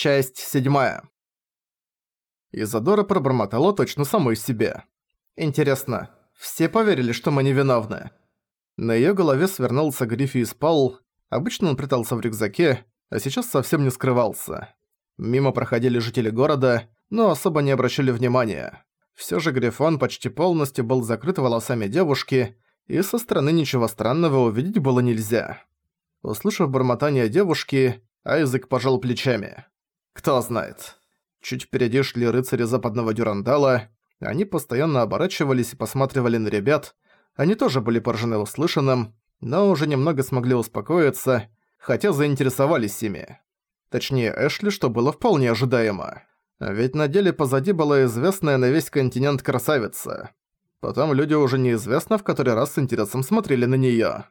Часть седьмая. Изадора пробормотала точно самой себе. Интересно, все поверили, что мы невиновны? На её голове свернулся Гриффи и спал. Обычно он прятался в рюкзаке, а сейчас совсем не скрывался. Мимо проходили жители города, но особо не обращали внимания. Всё же Грифон почти полностью был закрыт волосами девушки, и со стороны ничего странного увидеть было нельзя. Услышав бормотание девушки, Айзек пожал плечами. Кто знает. Чуть впереди шли рыцари западного Дюрандала, они постоянно оборачивались и посматривали на ребят, они тоже были поражены услышанным, но уже немного смогли успокоиться, хотя заинтересовались ими. Точнее, Эшли, что было вполне ожидаемо. Ведь на деле позади была известная на весь континент красавица. Потом люди уже неизвестно в который раз с интересом смотрели на неё.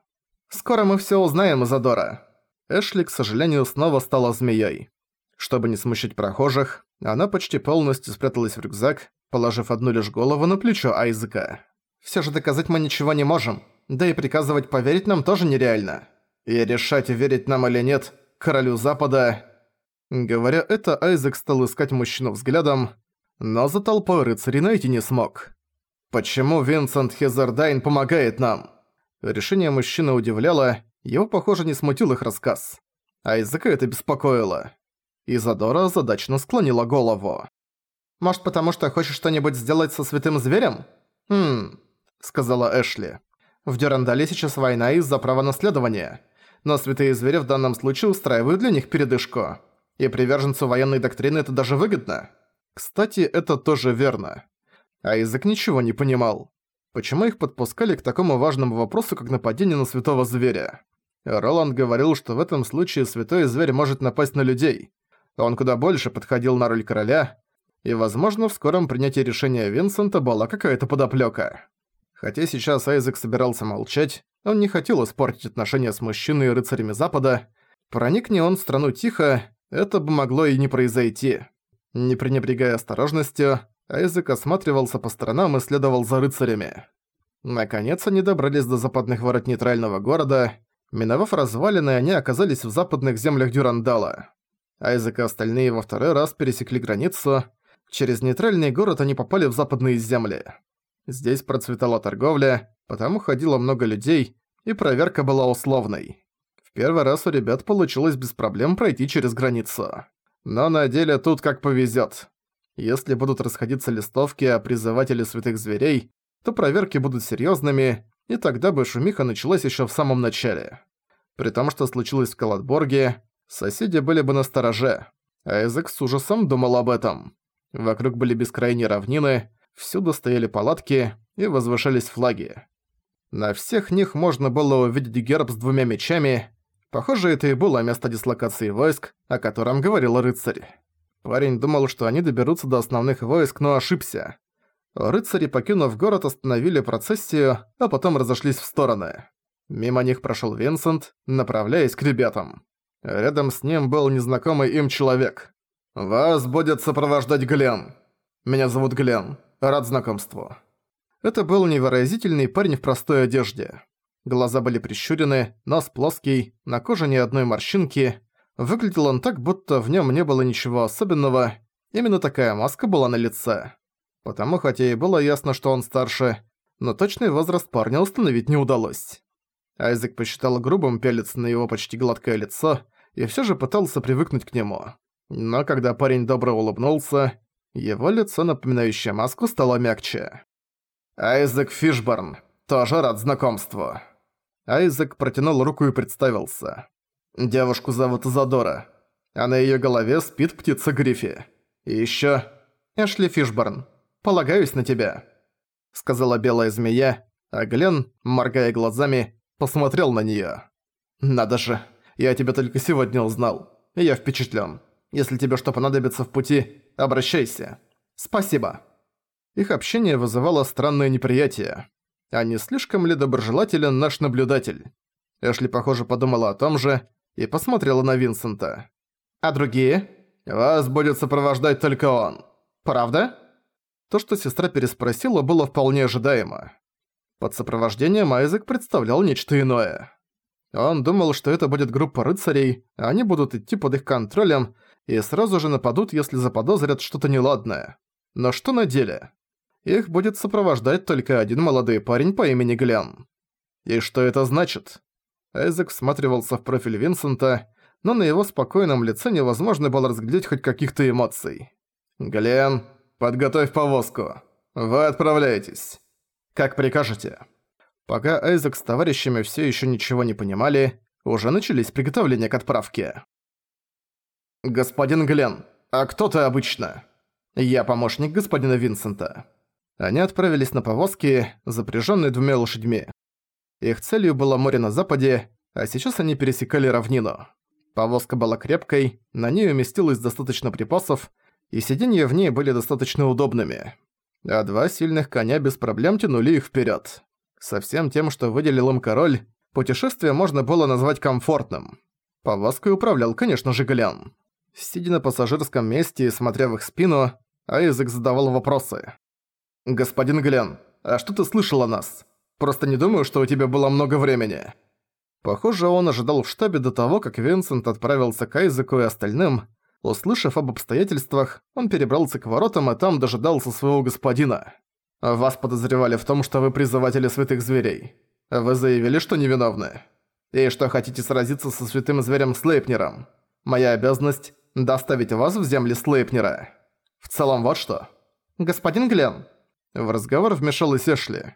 «Скоро мы всё узнаем, Изадора». Эшли, к сожалению, снова стала змеей. Чтобы не смущать прохожих, она почти полностью спряталась в рюкзак, положив одну лишь голову на плечо Айзека. Всё же доказать мы ничего не можем, да и приказывать поверить нам тоже нереально. И решать, верить нам или нет, королю Запада... Говоря это, Айзек стал искать мужчину взглядом, но за толпой рыцарей найти не смог. Почему Винсент Хезердайн помогает нам? Решение мужчины удивляло, его, похоже, не смутил их рассказ. Айзека это беспокоило. Изадора задачно склонила голову. «Может, потому что хочешь что-нибудь сделать со святым зверем?» «Хм...» — сказала Эшли. «В Дюрандале сейчас война из-за права наследования, но святые звери в данном случае устраивают для них передышку. И приверженцу военной доктрины это даже выгодно. Кстати, это тоже верно. Айзек ничего не понимал. Почему их подпускали к такому важному вопросу, как нападение на святого зверя? Роланд говорил, что в этом случае святой зверь может напасть на людей. Он куда больше подходил на роль короля, и, возможно, в скором принятии решения Винсента была какая-то подоплёка. Хотя сейчас Айзек собирался молчать, он не хотел испортить отношения с мужчиной и рыцарями Запада. Проникни он в страну тихо, это бы могло и не произойти. Не пренебрегая осторожностью, Айзек осматривался по сторонам и следовал за рыцарями. Наконец они добрались до западных ворот нейтрального города. Миновав развалины, они оказались в западных землях Дюрандала. Айзек и остальные во второй раз пересекли границу. Через нейтральный город они попали в западные земли. Здесь процветала торговля, потому ходило много людей, и проверка была условной. В первый раз у ребят получилось без проблем пройти через границу. Но на деле тут как повезет. Если будут расходиться листовки о призывателе святых зверей, то проверки будут серьезными, и тогда бы шумиха началась еще в самом начале. При том, что случилось в Калатборге, соседи были бы на стороже, а язык с ужасом думал об этом. Вокруг были бескрайние равнины, всюду стояли палатки и возвышались флаги. На всех них можно было увидеть герб с двумя мечами. Похоже, это и было место дислокации войск, о котором говорил рыцарь. Парень думал, что они доберутся до основных войск, но ошибся. Рыцари, покинув город, остановили процессию, а потом разошлись в стороны. Мимо них прошел Винсент, направляясь к ребятам. Рядом с ним был незнакомый им человек. «Вас будет сопровождать Глен. Меня зовут Глен. Рад знакомству». Это был невыразительный парень в простой одежде. Глаза были прищурены, нос плоский, на коже ни одной морщинки. Выглядел он так, будто в нем не было ничего особенного. Именно такая маска была на лице. Потому, хотя и было ясно, что он старше, но точный возраст парня установить не удалось. Айзек посчитал грубым пялиться на его почти гладкое лицо и все же пытался привыкнуть к нему. Но когда парень добро улыбнулся, его лицо, напоминающее маску, стало мягче. «Айзек Фишборн, тоже рад знакомству». Айзек протянул руку и представился. «Девушку зовут Задора, а на её голове спит птица Гриффи. И ещё Эшли Фишборн, полагаюсь на тебя», — сказала белая змея, а Глен, моргая глазами, посмотрел на неё. «Надо же, я тебя только сегодня узнал. Я впечатлен. Если тебе что понадобится в пути, обращайся. Спасибо». Их общение вызывало странное неприятие. А не слишком ли доброжелателен наш наблюдатель? Эшли, похоже, подумала о том же и посмотрела на Винсента. «А другие?» «Вас будет сопровождать только он. Правда?» То, что сестра переспросила, было вполне ожидаемо. Под сопровождением Айзек представлял нечто иное. Он думал, что это будет группа рыцарей, а они будут идти под их контролем, и сразу же нападут, если заподозрят что-то неладное. Но что на деле? Их будет сопровождать только один молодой парень по имени Глен. И что это значит? Айзек всматривался в профиль Винсента, но на его спокойном лице невозможно было разглядеть хоть каких-то эмоций. «Глен, подготовь повозку. Вы отправляетесь. Как прикажете». Пока Айзек с товарищами все еще ничего не понимали, уже начались приготовления к отправке. «Господин Глен, а кто ты обычно?» «Я помощник господина Винсента». Они отправились на повозке, запряженные двумя лошадьми. Их целью было море на западе, а сейчас они пересекали равнину. Повозка была крепкой, на ней уместилось достаточно припасов, и сиденья в ней были достаточно удобными. А два сильных коня без проблем тянули их вперед. Со всем тем, что выделил им король, путешествие можно было назвать комфортным. Повозкой управлял, конечно же, Галян. Сидя на пассажирском месте и смотря в их спину, Айзек задавал вопросы. «Господин Глен, а что ты слышал о нас? Просто не думаю, что у тебя было много времени». Похоже, он ожидал в штабе до того, как Винсент отправился к Айзеку и остальным. Услышав об обстоятельствах, он перебрался к воротам и там дожидался своего господина. «Вас подозревали в том, что вы призыватели святых зверей. Вы заявили, что невиновны. И что хотите сразиться со святым зверем Слейпнером. Моя обязанность – доставить вас в земли Слейпнера. В целом вот что. Господин Глен, в разговор вмешалась Эшли.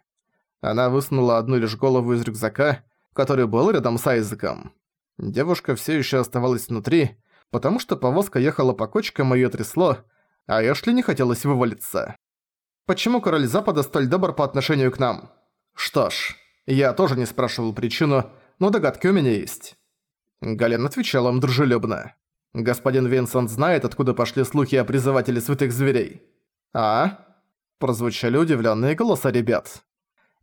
Она высунула одну лишь голову из рюкзака, который был рядом с Айзеком. Девушка все еще оставалась внутри, потому что повозка ехала по кочкам и её трясло, а Эшли не хотелось вывалиться. «Почему король Запада столь добр по отношению к нам?» «Что ж, я тоже не спрашивал причину, но догадки у меня есть». Гален отвечал им дружелюбно. «Господин Винсент знает, откуда пошли слухи о призывателе святых зверей?» «А?» прозвучали удивленные голоса ребят.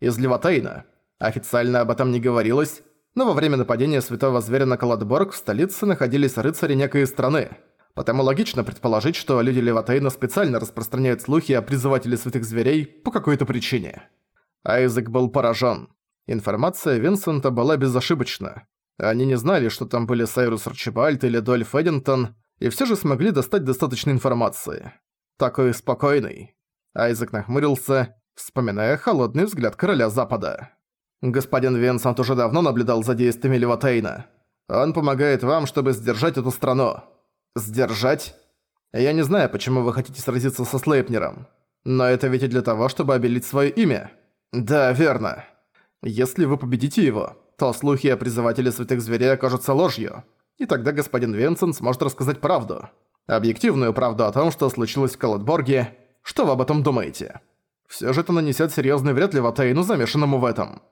Из Левотейна. Официально об этом не говорилось, но во время нападения святого зверя на Каладборг в столице находились рыцари некой страны. Потому логично предположить, что люди Левотейна специально распространяют слухи о призывателе святых зверей по какой-то причине. Айзек был поражен. Информация Винсента была безошибочна. Они не знали, что там были Сайрус Арчибальд или Дольф Эддинтон, и все же смогли достать достаточно информации. Такой спокойный. Айзек нахмурился, вспоминая холодный взгляд короля Запада. «Господин Винсент уже давно наблюдал за действиями Левотейна. Он помогает вам, чтобы сдержать эту страну». «Сдержать?» «Я не знаю, почему вы хотите сразиться со Слейпнером. Но это ведь и для того, чтобы обелить свое имя». «Да, верно. Если вы победите его, то слухи о призывателе святых зверей окажутся ложью. И тогда господин Винсент сможет рассказать правду. Объективную правду о том, что случилось в Калатборге, что вы об этом думаете? Всё же это нанесёт серьёзный вред Леватейну, замешанному в этом.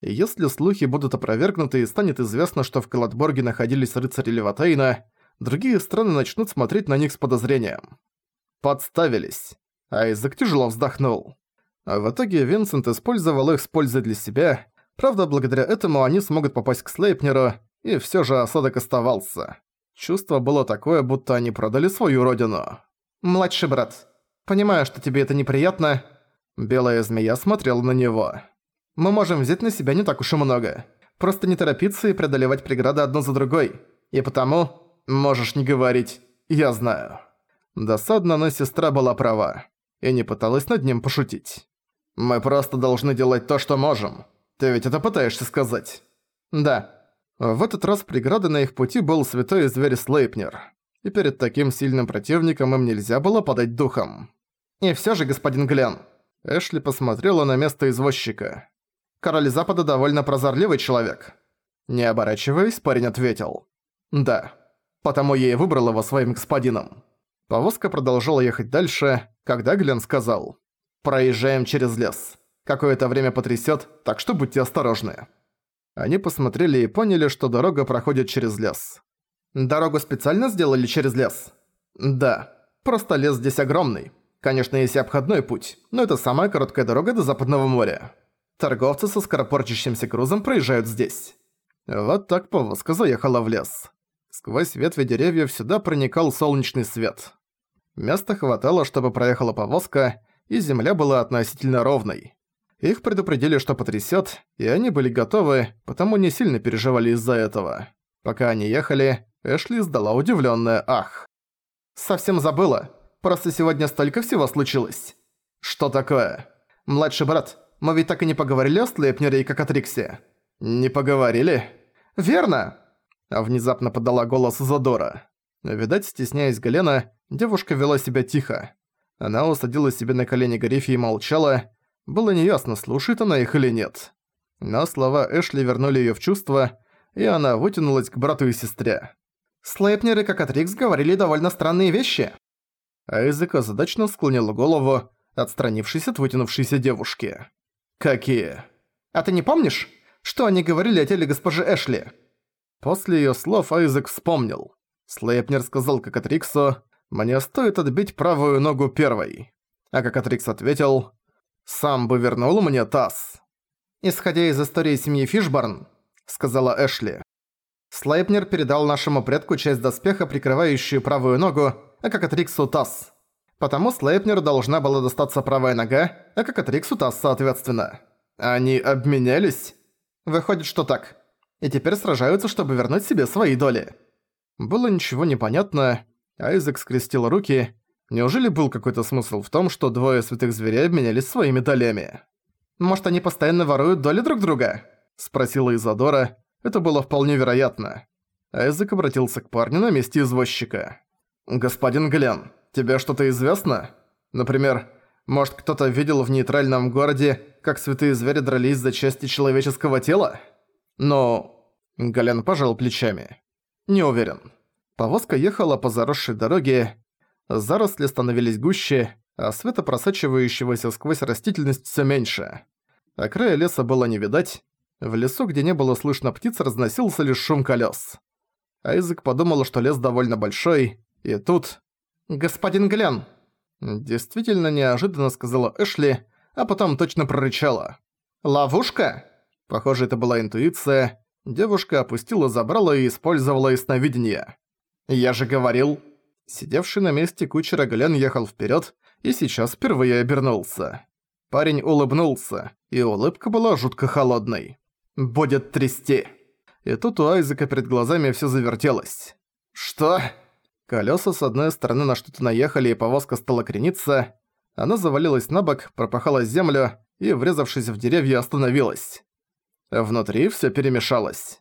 Если слухи будут опровергнуты и станет известно, что в Калатборге находились рыцари Леватейна, другие страны начнут смотреть на них с подозрением. Подставились. Айзек тяжело вздохнул. А в итоге Винсент использовал их с пользой для себя, правда, благодаря этому они смогут попасть к Слейпнеру, и всё же осадок оставался. Чувство было такое, будто они продали свою родину. «Младший брат, Понимаю, что тебе это неприятно. Белая змея смотрела на него. Мы можем взять на себя не так уж и много. Просто не торопиться и преодолевать преграды одну за другой. И потому... Можешь не говорить. Я знаю. Досадно, но сестра была права. И не пыталась над ним пошутить. Мы просто должны делать то, что можем. Ты ведь это пытаешься сказать? Да. В этот раз преградой на их пути был святой зверь Слейпнер и перед таким сильным противником им нельзя было подать духом. «И всё же, господин Глен», Эшли посмотрела на место извозчика. «Король Запада довольно прозорливый человек». Не оборачиваясь, парень ответил. «Да, потому я и выбрал его своим господином». Повозка продолжала ехать дальше, когда Глен сказал. «Проезжаем через лес. Какое-то время потрясёт, так что будьте осторожны». Они посмотрели и поняли, что дорога проходит через лес. Дорогу специально сделали через лес? Да. Просто лес здесь огромный. Конечно, есть и обходной путь, но это самая короткая дорога до Западного моря. Торговцы со скоропорчащимся грузом проезжают здесь. Вот так повозка заехала в лес. Сквозь ветви деревьев сюда проникал солнечный свет. Места хватало, чтобы проехала повозка, и земля была относительно ровной. Их предупредили, что потрясёт, и они были готовы, потому не сильно переживали из-за этого. Пока они ехали, Эшли издала удивленное «Ах». «Совсем забыла. Просто сегодня столько всего случилось». «Что такое?» «Младший брат, мы ведь так и не поговорили о Слейпнере и Кокатриксе». «Не поговорили?» «Верно!» А внезапно подала голос Задора. Видать, стесняясь Галена, девушка вела себя тихо. Она усадила себе на колени Гарифи и молчала. Было неясно, слушает она их или нет. Но слова Эшли вернули её в чувство, и она вытянулась к брату и сестре. «Слейпнер и Кокатрикс говорили довольно странные вещи». Айзек озадачно склонил голову, отстранившись от вытянувшейся девушки. «Какие?» «А ты не помнишь, что они говорили о теле госпожи Эшли?» После её слов Айзек вспомнил. Слейпнер сказал Кокатриксу, «Мне стоит отбить правую ногу первой». А Кокатрикс ответил, «Сам бы вернул мне таз». «Исходя из истории семьи Фишборн», — сказала Эшли, Слейпнер передал нашему предку часть доспеха, прикрывающую правую ногу, а Кокатриксу таз. Потому Слейпнеру должна была достаться правая нога, а Кокатриксу таз соответственно. Они обменялись? Выходит, что так. И теперь сражаются, чтобы вернуть себе свои доли. Было ничего непонятно. Айзек скрестил руки. Неужели был какой-то смысл в том, что двое святых зверей обменялись своими долями? «Может, они постоянно воруют доли друг друга?» – спросила Изадора. Это было вполне вероятно. Айзек обратился к парню на месте извозчика. «Господин Глен, тебе что-то известно? Например, может, кто-то видел в нейтральном городе, как святые звери дрались за части человеческого тела? Но... Гален пожал плечами. Не уверен. Повозка ехала по заросшей дороге, заросли становились гуще, а света просачивающегося сквозь растительность все меньше. А края леса было не видать, в лесу, где не было слышно птиц, разносился лишь шум колес. Айзек подумал, что лес довольно большой, и тут... «Господин Глен!» Действительно неожиданно сказала Эшли, а потом точно прорычала. «Ловушка?» Похоже, это была интуиция. Девушка опустила забрала и использовала ясновидение. «Я же говорил...» Сидевший на месте кучера Глен ехал вперед и сейчас впервые обернулся. Парень улыбнулся, и улыбка была жутко холодной. «Будет трясти!» И тут у Айзека перед глазами все завертелось. «Что?» Колеса с одной стороны на что-то наехали, и повозка стала крениться. Она завалилась на бок, пропахала землю и, врезавшись в деревья, остановилась. Внутри все перемешалось.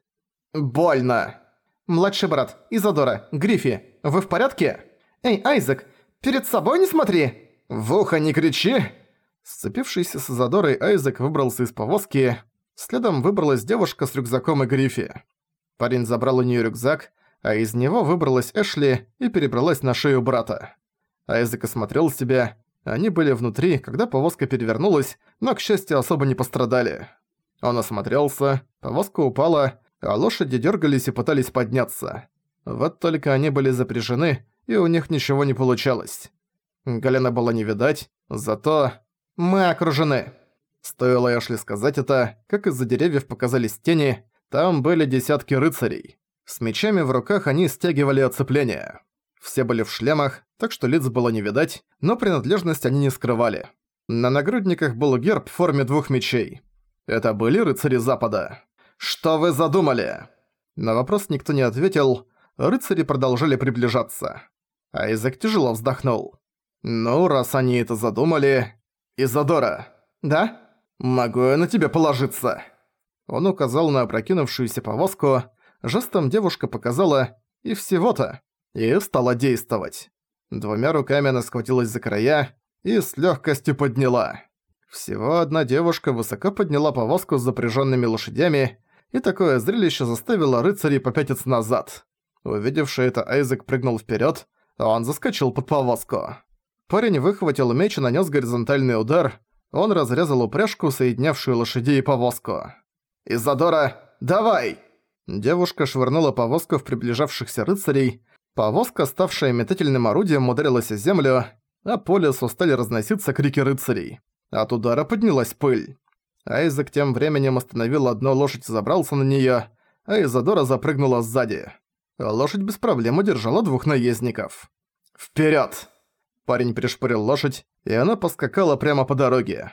«Больно!» «Младший брат, Изодора, Гриффи, вы в порядке?» «Эй, Айзек, перед собой не смотри!» «В ухо не кричи!» Сцепившийся с Изодорой, Айзек выбрался из повозки. Следом выбралась девушка с рюкзаком и Гриффи. Парень забрал у неё рюкзак, а из него выбралась Эшли и перебралась на шею брата. Айзек осмотрел себя. Они были внутри, когда повозка перевернулась, но, к счастью, особо не пострадали. Он осмотрелся, повозка упала, а лошади дергались и пытались подняться. Вот только они были запряжены, и у них ничего не получалось. Галена было не видать, зато... «Мы окружены!» Стоило Эшли сказать это, как из-за деревьев показались тени, там были десятки рыцарей. С мечами в руках они стягивали оцепление. Все были в шлемах, так что лиц было не видать, но принадлежность они не скрывали. На нагрудниках был герб в форме двух мечей. Это были рыцари Запада. «Что вы задумали?» На вопрос никто не ответил, рыцари продолжали приближаться. Айзек тяжело вздохнул. «Ну, раз они это задумали...» «Изодора!» «Да?» «Могу я на тебя положиться?» Он указал на опрокинувшуюся повозку, Жестом девушка показала «и всего-то» и стала действовать. Двумя руками она схватилась за края и с легкостью подняла. Всего одна девушка высоко подняла повозку с запряженными лошадями, и такое зрелище заставило рыцарей попятиться назад. Увидевший это, Айзек прыгнул вперед, а он заскочил под повозку. Парень выхватил меч и нанес горизонтальный удар. Он разрезал упряжку, соединявшую лошадей и повозку. «Изадора, давай!» Девушка швырнула повозку в приближавшихся рыцарей. Повозка, ставшая метательным орудием, ударилась о землю, а по лесу стали разноситься крики рыцарей. От удара поднялась пыль. Айзек тем временем остановил одну лошадь и забрался на неё, а Изадора запрыгнула сзади. Лошадь без проблем удержала двух наездников. «Вперёд!» Парень пришпорил лошадь, и она поскакала прямо по дороге.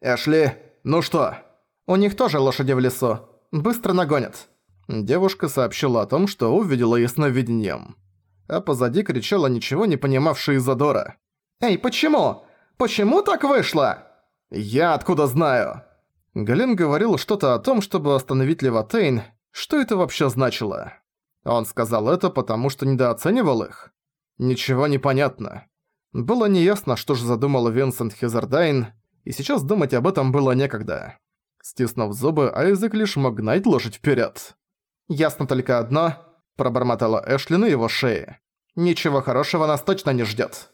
«Эшли, ну что?» «У них тоже лошади в лесу. Быстро нагонят». Девушка сообщила о том, что увидела ясновидением. а позади кричала ничего не понимавшая Изадора. «Эй, почему? Почему так вышло?» «Я откуда знаю?» Гален говорил что-то о том, чтобы остановить Леватейн. Что это вообще значило? Он сказал это, потому что недооценивал их? Ничего не понятно. Было неясно, что же задумал Винсент Хизердайн, и сейчас думать об этом было некогда. Стиснув зубы, Айзек лишь мог гнать лошадь вперед. «Ясно только одно», – пробормотала Эшли на его шее. «Ничего хорошего нас точно не ждет.